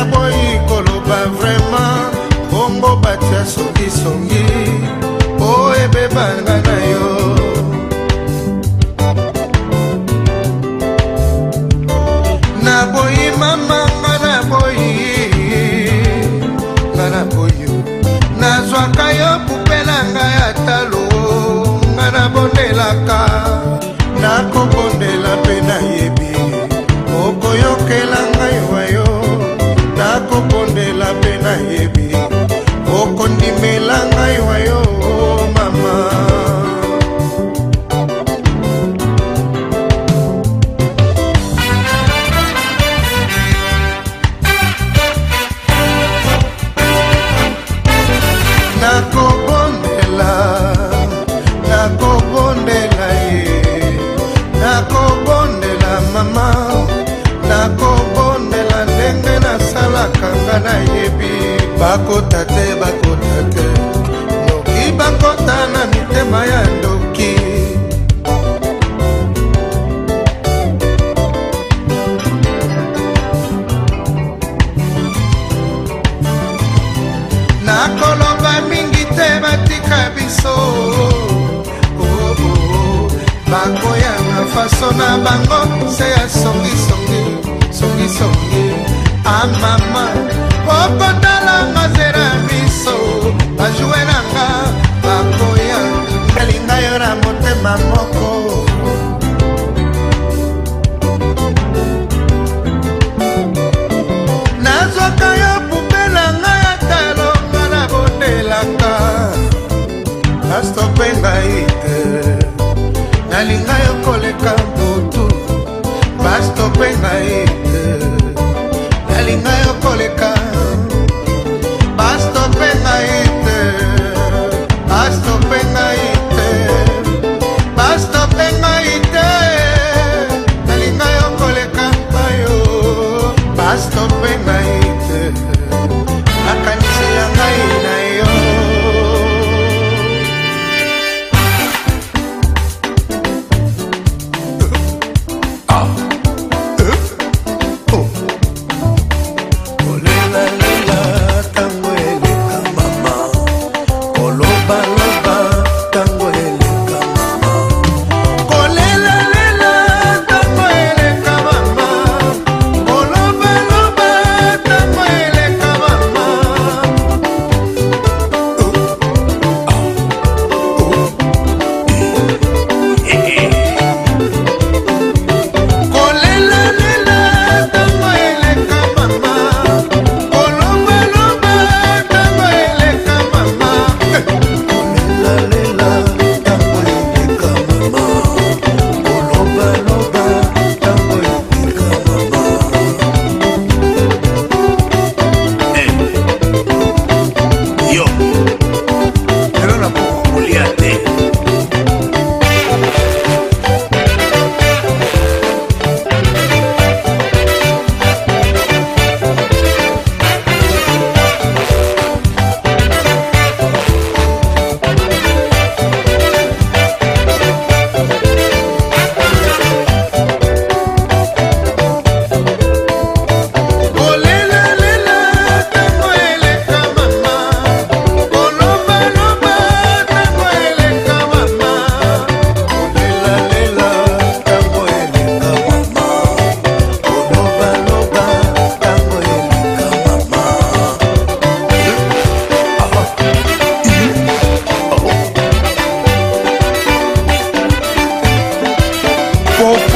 naboyi koloba vraimen bongo batia soki songi po ebebanga bakota te bakota te noki bakota na mitema ya ndoki nakoloba mingi te batika biso oh, oh, oh. bakoyanga faso na bango se ya songisongi songisongi amama ah, okotalanga nzela miso bajue nanga bakoya elinga yo na motema moko nazwaka yo pupe na ngai atalonga na bondelaka astope ngai te nalinga yo koleka motu bastope ngai te nalinga yo koleka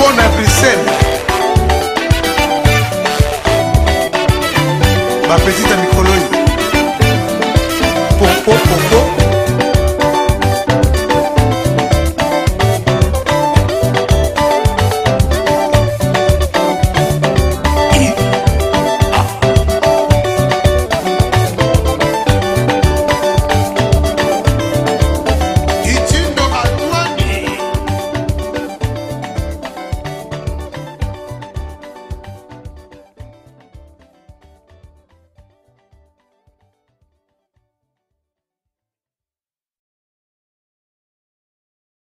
mpo na brisele bapetite mikoloi popopopo po, po.